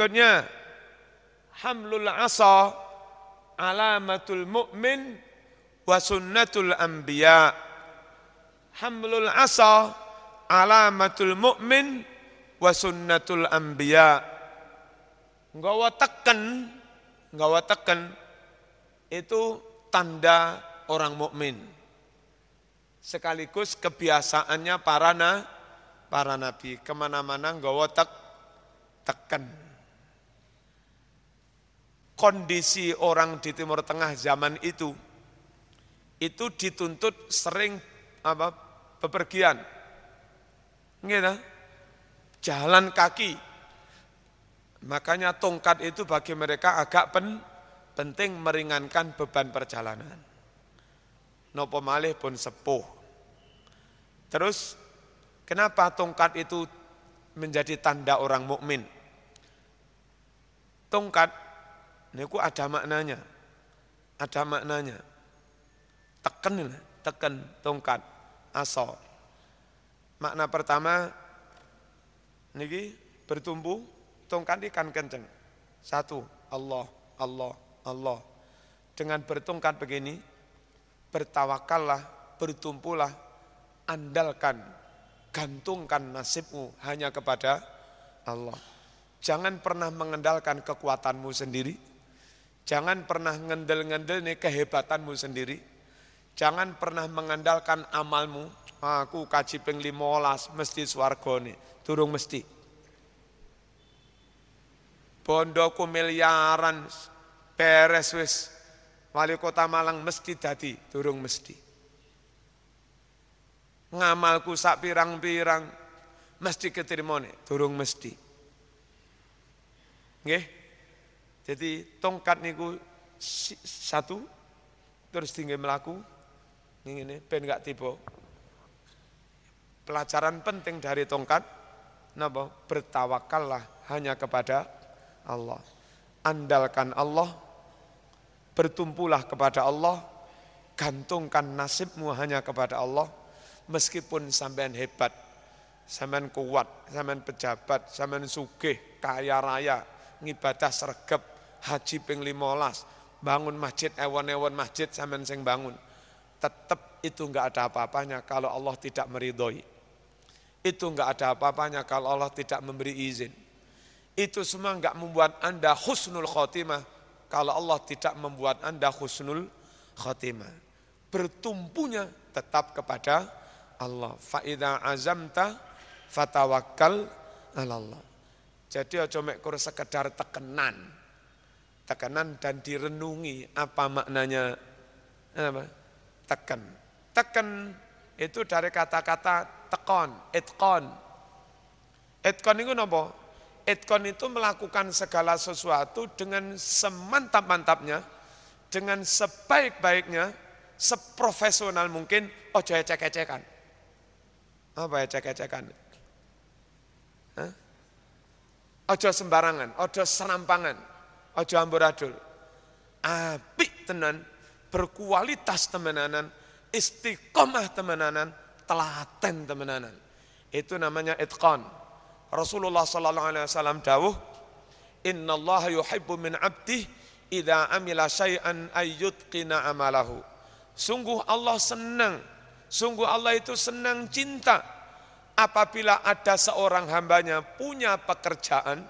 Berikutnya hamlul asa alamatul mu'min wa sunnatul anbiya. Hamlul asa alamatul mu'min wa sunnatul anbiya. Nggawa teken, nggawa teken itu tanda orang mukmin. Sekaligus kebiasaannya para na, para nabi ke mana-mana nggawa tek, teken. Kondisi orang di Timur Tengah zaman itu itu dituntut sering apa bepergian. Gitu. Jalan kaki. Makanya tongkat itu bagi mereka agak pen, penting meringankan beban perjalanan. Nopo malih pun sepuh. Terus kenapa tongkat itu menjadi tanda orang mukmin? Tongkat niku ada maknanya. Ada maknanya. Teken, teken tongkat asal. Makna pertama niki bertumbuh tongkat ikan kenceng. Satu, Allah, Allah, Allah. Dengan bertongkat begini, bertawakallah, bertumpulah, andalkan, gantungkan nasibmu hanya kepada Allah. Jangan pernah mengandalkan kekuatanmu sendiri. Jangan pernah ngendel-ngendel nih kehebatanmu sendiri. Jangan pernah mengandalkan amalmu. Aku kaji ping limolas, mesti nih. Turung mesti. Bondoku miliaran, beres wis wali kota Malang mesti dadi durung mesti ngamalku sak pirang-pirang mesti keterimone durung mesti nggih jadi tongkat niku satu terus tinggi melaku ini ben gak tiba. Pelajaran penting dari tongkat napa? Bertawakallah hanya kepada Allah. Andalkan Allah bertumpulah kepada Allah, gantungkan nasibmu hanya kepada Allah, meskipun sampean hebat, sampean kuat, sampean pejabat, sampean sugih, kaya raya, ngibadah sergap, haji ping limolas, bangun masjid, ewan-ewan masjid, sampean sing bangun. Tetap itu enggak ada apa-apanya kalau Allah tidak meridhoi. Itu enggak ada apa-apanya kalau Allah tidak memberi izin. Itu semua enggak membuat Anda husnul khotimah, kalau Allah tidak membuat Anda husnul khotimah. Bertumpunya tetap kepada Allah. Fa'idha azamta fatawakkal Allah. Jadi ojo mekur sekedar tekenan. Tekenan dan direnungi apa maknanya apa? Teken. Teken itu dari kata-kata tekon, etkon. Etkon itu apa? Etkon itu melakukan segala sesuatu dengan semantap-mantapnya, dengan sebaik-baiknya, seprofesional mungkin, oh jaya ecek-ecekan. Apa ecek-ecekan? Ojo sembarangan, ojo serampangan, ojo amburadul. Apik tenan, berkualitas temenanan, istiqomah temenanan, telaten temenanan. Itu namanya etkon. Rasulullah sallallahu alaihi wasallam dawuh, "Innallaha yuhibbu min 'abdihi idza amila syai'an ayyutqina amalahu." Sungguh Allah senang, sungguh Allah itu senang cinta apabila ada seorang hambanya punya pekerjaan,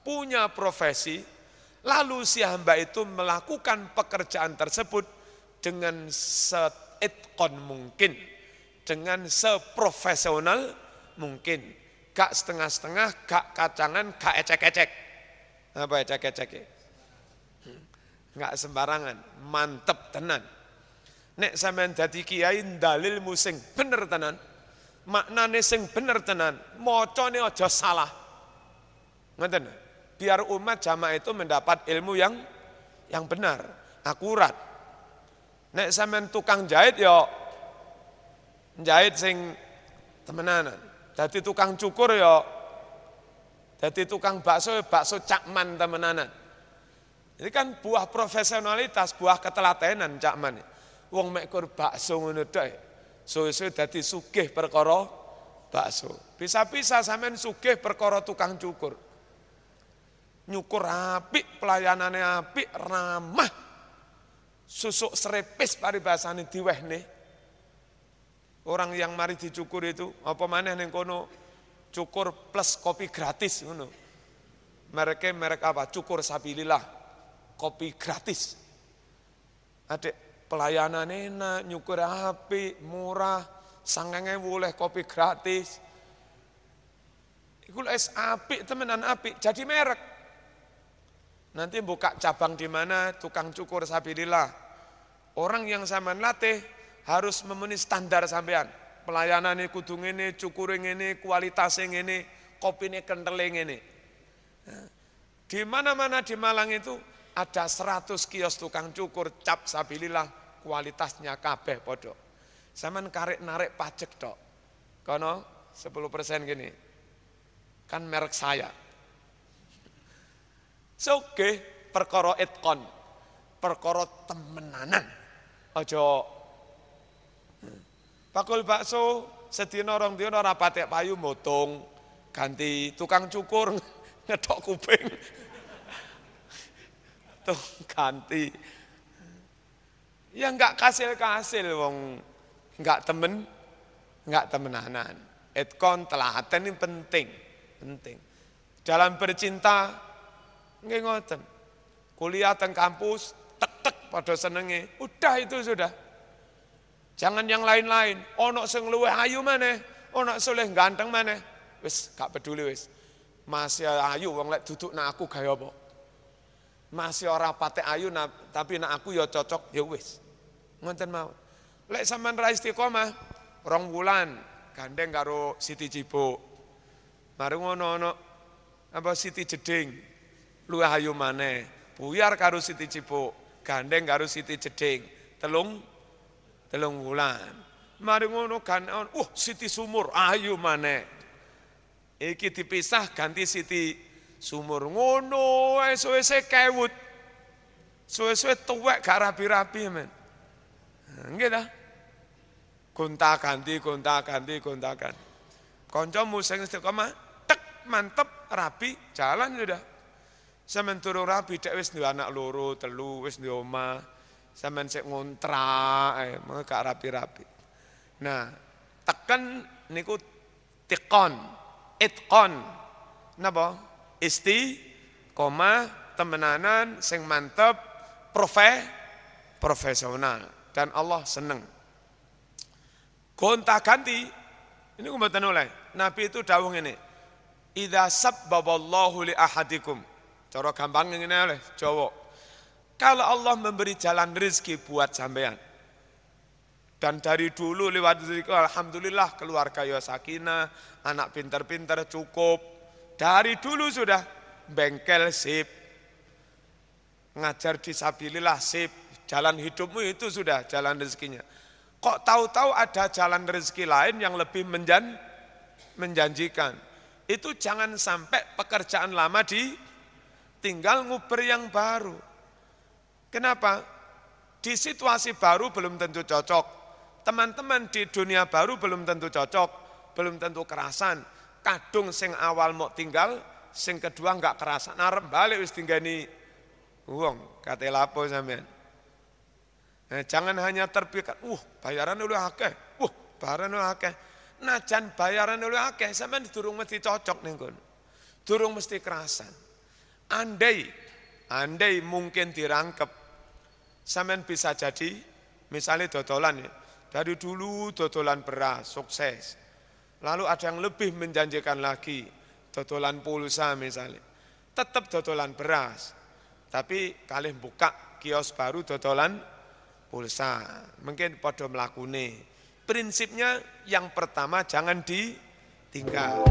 punya profesi, lalu si hamba itu melakukan pekerjaan tersebut dengan seetkon mungkin, dengan seprofesional mungkin gak setengah-setengah, gak kacangan, gak ecek-ecek. Apa ecek-ecek? Hmm. Gak sembarangan, mantep tenan. Nek sampean dadi kiai dalil musing bener tenan. Maknane sing bener tenan, macane aja salah. Ngoten. Biar umat jamaah itu mendapat ilmu yang yang benar, akurat. Nek sampean tukang jahit ya jahit sing temenanan. Jadi tukang cukur ya jadi tukang bakso bakso cakman temenanan. Ini kan buah profesionalitas, buah ketelatenan cakman. Wong mekur bakso ngono tok. Suwe-suwe dadi sugih perkara bakso. Bisa-bisa sampean sugih perkara tukang cukur. Nyukur apik, pelayanannya apik, ramah. Susuk serepis paribasane diwehne. Orang yang mari dicukur itu, apa mana ning kono cukur plus kopi gratis ngono. Mereknya merek apa? Cukur sabilillah. Kopi gratis. Adik, pelayanan enak, nyukur api, murah, sangenge boleh kopi gratis. Iku es api, temenan api, jadi merek. Nanti buka cabang di mana tukang cukur sabilillah. Orang yang sama latih harus memenuhi standar sampean. Pelayanan ini kudu ini, cukur ini, kualitas ini, kopi ini kental ini. Di mana-mana di Malang itu ada 100 kios tukang cukur cap sabilillah kualitasnya kabeh podo. Saman karek narik pajak dok. Kono 10 persen gini. Kan merek saya. Soge perkara etkon, perkara temenanan. Ojo Pakul bakso sedina orang dina ora payu motong, ganti tukang cukur ngedok kuping. Tuh ganti. Ya enggak kasil-kasil wong enggak temen, enggak temenanan. Etkon telaten ini penting, penting. Dalam bercinta Nggih ngoten. Kuliah teng kampus, tek-tek pada senenge. Udah itu sudah. Jangan yang lain-lain. Ono sing luwih ayu maneh, ono soleh ganteng maneh. Wis gak peduli wis. Masih ayu wong lek duduk nak aku gaya apa? Masih ora patek ayu na, tapi nak aku ya cocok ya wis. Ngoten mau. Lek sampean ra istiqomah rong wulan gandeng karo Siti Cibuk. Mari ngono ono apa Siti Jeding luwih ayu maneh. Buyar karo Siti Cipuk, gandeng karo Siti Jeding. Telung telung wulan. Mari ngono kan, uh Siti Sumur ayu maneh. Iki dipisah ganti Siti Sumur. Ngono suwe-suwe kewut. Suwe-suwe tuwek gak rapi-rapi men. Nggih dah. Gonta ganti, gonta ganti, gonta ganti. Kancamu sing istiqomah, tek mantep rapi, jalan sudah. Sampeyan turu rapi dek wis duwe anak loro, telu, wis duwe omah. Sampeyan sik ngontrak, eh, gak rapi-rapi. Nah, tekan niku tikon, itkon. Napa? Isti, koma, temenanan, sing mantep, profe, profesional. Dan Allah seneng. Gonta ganti, ini kumpulan oleh. Nabi itu dawung ini. Idza sabbaballahu li ahadikum Cara gampang ini oleh Jawa. Kalau Allah memberi jalan rezeki buat sampean. Dan dari dulu lewat rezeki alhamdulillah keluarga ya sakinah, anak pintar-pintar cukup. Dari dulu sudah bengkel sip. Ngajar disabilillah sip. Jalan hidupmu itu sudah jalan rezekinya. Kok tahu-tahu ada jalan rezeki lain yang lebih menjan, menjanjikan. Itu jangan sampai pekerjaan lama di tinggal nguber yang baru. Kenapa? Di situasi baru belum tentu cocok. Teman-teman di dunia baru belum tentu cocok, belum tentu kerasan. Kadung sing awal mau tinggal, sing kedua enggak kerasan. Narem balik wis tinggani uang, kata lapo sampean. Nah, jangan hanya terpikat, uh bayaran dulu akeh, uh bayaran dulu akeh. Najan bayaran dulu akeh, sampean durung mesti cocok nih Durung mesti kerasan. Andai, andai mungkin dirangkep, sampean bisa jadi, misalnya dodolan ya, dari dulu dodolan beras, sukses. Lalu ada yang lebih menjanjikan lagi, dodolan pulsa misalnya. Tetap dodolan beras, tapi kalian buka kios baru dodolan pulsa. Mungkin pada melakuni. Prinsipnya yang pertama jangan ditinggal.